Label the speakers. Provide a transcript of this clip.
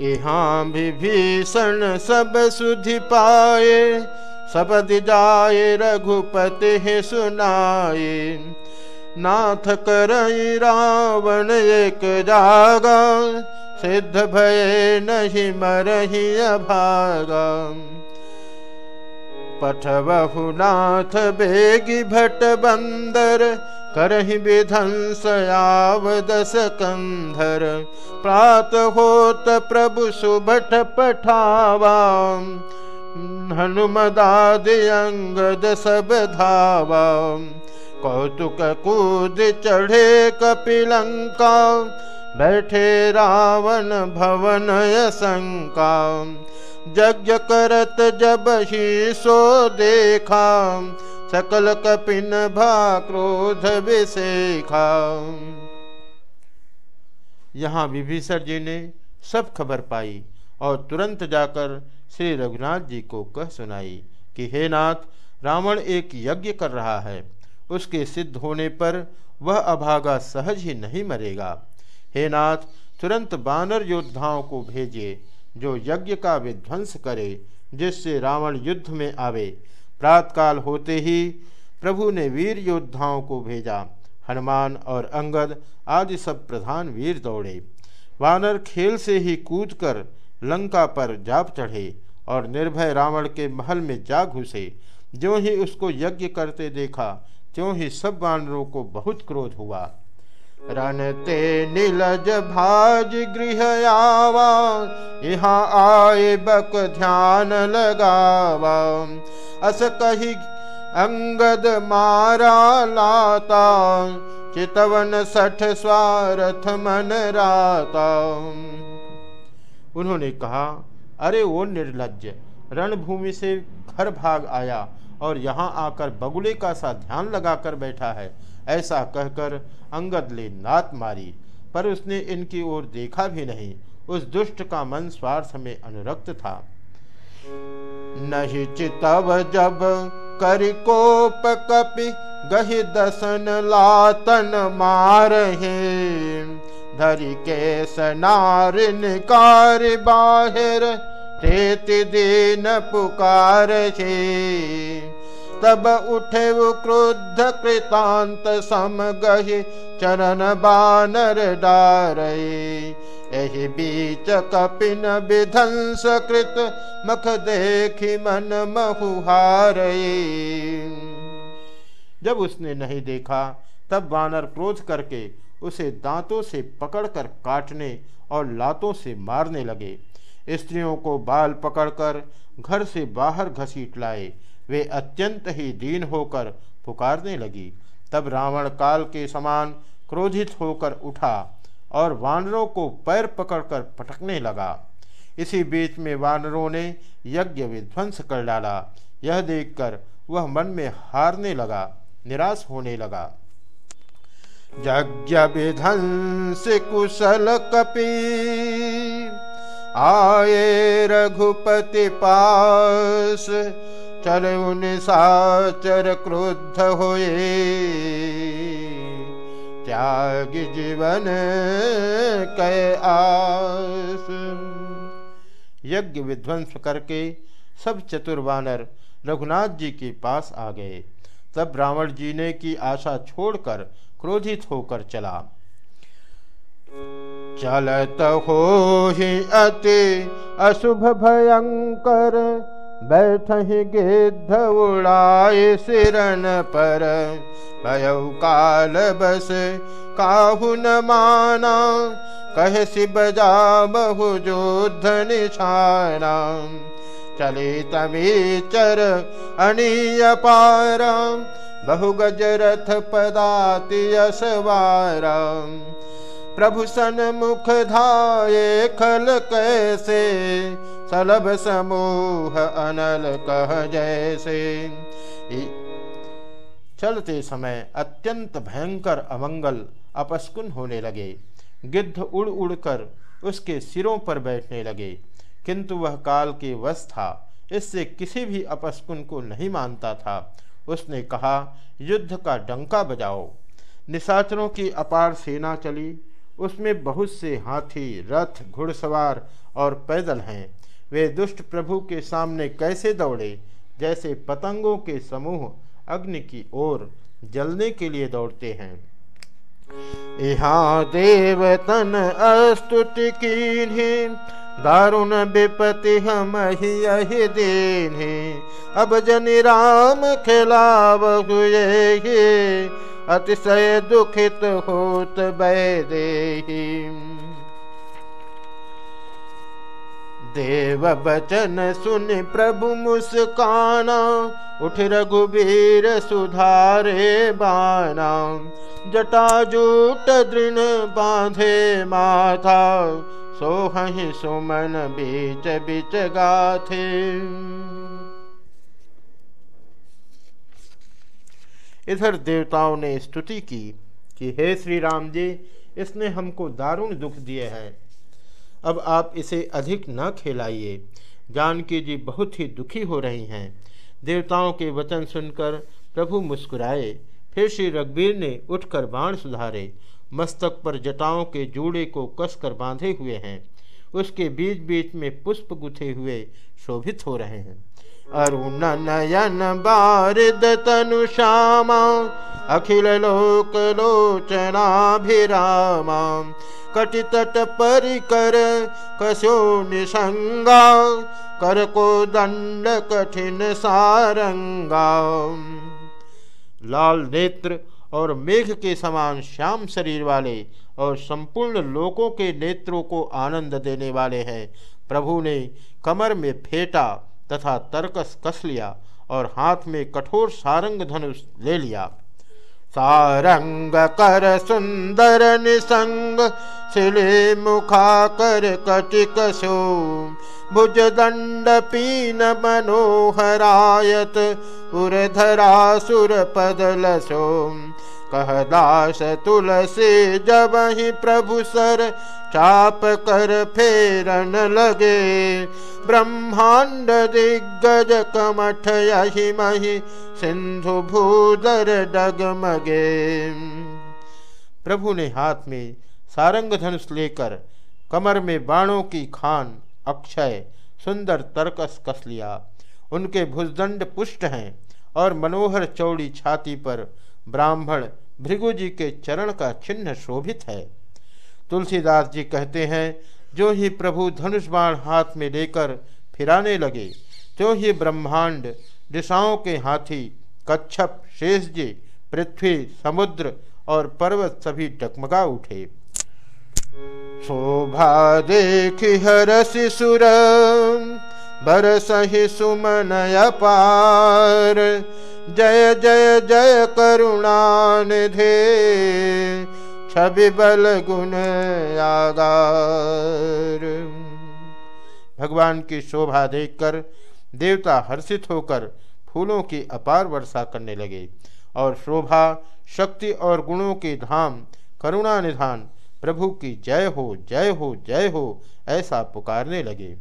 Speaker 1: यहाँ विभीषण सब सुधि पाए सबद जाए रघुपति सुनाए। नाथ करई रावण एक जागा, सिद्ध भय नहीं मरही अभागा पठबहु नाथ बेगी भट बंदर करहि कंधर प्रात होत प्रभु सुभट पठावा हनुमदादि अंगद सब धावा। कौतुक कूद चढ़े कपिलंका बैठे रावण भवन शंका यज्ञ करत जब ही सो देखा, सकल कपिन भा क्रोध विशेखा। यहाँ विभीषण जी ने सब खबर पाई और तुरंत जाकर श्री रघुनाथ जी को कह सुनाई कि, हे नाथ, रावण एक यज्ञ कर रहा है। उसके सिद्ध होने पर वह अभागा सहज ही नहीं मरेगा। हे नाथ, तुरंत बानर योद्धाओं को भेजिए। जो यज्ञ का विध्वंस करे, जिससे रावण युद्ध में आवे। प्रातकाल होते ही प्रभु ने वीर योद्धाओं को भेजा। हनुमान और अंगद आदि सब प्रधान वीर दौड़े। वानर खेल से ही कूदकर लंका पर जाप चढ़े और निर्भय रावण के महल में जा घुसे। जो ही उसको यज्ञ करते देखा, त्यों ही सब वानरों को बहुत क्रोध हुआ। रनते नीलज भाज गृह आवा यहाँ आए बक ध्यान लगावा। अस कही अंगद मारा लाता, चितवन सठ स्वारथ मन राता। उन्होंने कहा, अरे वो निर्लज रणभूमि से घर भाग आया और यहाँ आकर बगुले का सा ध्यान लगाकर बैठा है। ऐसा कहकर अंगद ले नात मारी, पर उसने इनकी ओर देखा भी नहीं। उस दुष्ट का मन स्वार्थ में अनुरक्त था। नहीं चितव जब कोप कपि, गहि दसन लातन मार धरि के सनार निकार बाहिर तेति दिन पुकार तब उठे वो क्रोध कृतांत सम गहे चरण बानर डारे यही बीच कपिन विध्वंस कृत मख देखी मन महुहार जब उसने नहीं देखा, तब वानर क्रोध करके उसे दांतों से पकड़कर काटने और लातों से मारने लगे। स्त्रियों को बाल पकड़कर घर से बाहर घसीट लाए। वे अत्यंत ही दीन होकर पुकारने लगी। तब रावण काल के समान क्रोधित होकर उठा और वानरों को पैर पकड़कर पटकने लगा। इसी बीच में वानरों ने यज्ञ विध्वंस कर डाला। यह देखकर वह मन में हारने लगा, निराश होने लगा। यज्ञ विध्वंस कुशल कपी आए रघुपति पास चल साचर क्रुद्ध होए त्याग जीवन कै आस। यज्ञ विध्वंस करके सब चतुर्वानर रघुनाथ जी के पास आ गए। तब रावण जी ने की आशा छोड़कर क्रोधित होकर चला। चलत हो ही अति अशुभ भयंकर बैठ गिद्ध उड़ाए सिरन पर। भयउ काल बस काहु न माना, कह बजा बहु जोध निशाना चले तभी चर अनिय पारा बहु गजरथ पदाति असवारा प्रभु सन मुख धाये खल कैसे? सलभ समूह अनल कह जैसे। चलते समय अत्यंत भयंकर अमंगल अपस्कुन होने लगे। गिद्ध उड़ उड़ कर उसके सिरों पर बैठने लगे। किंतु वह काल के वश था, इससे किसी भी अपस्कुन को नहीं मानता था। उसने कहा, युद्ध का डंका बजाओ। निशाचरों की अपार सेना चली। उसमें बहुत से हाथी, रथ, घुड़सवार और पैदल हैं। वे दुष्ट प्रभु के सामने कैसे दौड़े? जैसे पतंगों के समूह अग्नि की ओर जलने के लिए दौड़ते हैं। यहाँ देवतन अस्तुति की दारुण विपति हम ही दीन अब जनि राम खिलाव हुए अतिशय दुखित होत वैदेही देव बचन सुन प्रभु मुस्काना उठ रघुबीर सुधारे बाना जटाजूट दृढ़ बांधे माथा सोहि सुमन बीच बीच गाथे इधर देवताओं ने स्तुति की कि हे श्री राम जी, इसने हमको दारुण दुख दिए हैं। अब आप इसे अधिक न खेलाइए। जानकी जी बहुत ही दुखी हो रही हैं। देवताओं के वचन सुनकर प्रभु मुस्कुराए। फिर श्री रघुवीर ने उठकर बाण सुधारे। मस्तक पर जटाओं के जूड़े को कसकर बांधे हुए हैं। उसके बीच बीच में पुष्प गुथे हुए शोभित हो रहे हैं। अरुण नयन बारिद तनु श्यामा, अखिल लोक लोचनाभिरामा। कटितट परिकर कसो निसंगा, कर को दंड कठिन सारंगा। लाल नेत्र और मेघ के समान श्याम शरीर वाले और संपूर्ण लोकों के नेत्रों को आनंद देने वाले हैं। प्रभु ने कमर में फेटा तथा तरकस कस लिया और हाथ में कठोर सारंग धनुष ले लिया। सारंग कर सुंदर निसंग, सिले मुखा कर कटिक सो। भुज दंड पीन मनोहरायत उर्धरा सुर पदलसो कह दास तुलसी जब ही प्रभु सर चाप कर फेरन लगे, ब्रह्मांड दिग्गज कमठ यही मही सिंधु भूदर डगमगे। प्रभु ने हाथ में सारंग धनुष लेकर कमर में बाणों की खान, अक्षय, सुंदर तरकस कस लिया। उनके भुजदंड पुष्ट हैं और मनोहर चौड़ी छाती पर ब्राह्मण भृगु जी के चरण का चिन्ह शोभित है। तुलसीदास जी कहते हैं, जो ही प्रभु धनुष बाण हाथ में लेकर फिराने लगे तो ही ब्रह्मांड दिशाओं के हाथी, कच्छप शेष जी पृथ्वी, समुद्र और पर्वत सभी डगमगा उठे। शोभा देख हरस सुर बरसहि सुमन अपार जय जय जय करुणानिधे, छवि बल गुण आगार। भगवान की शोभा देखकर देवता हर्षित होकर फूलों की अपार वर्षा करने लगे और शोभा, शक्ति और गुणों के धाम करुणा निधान प्रभु की जय हो जय हो जय हो, ऐसा पुकारने लगे।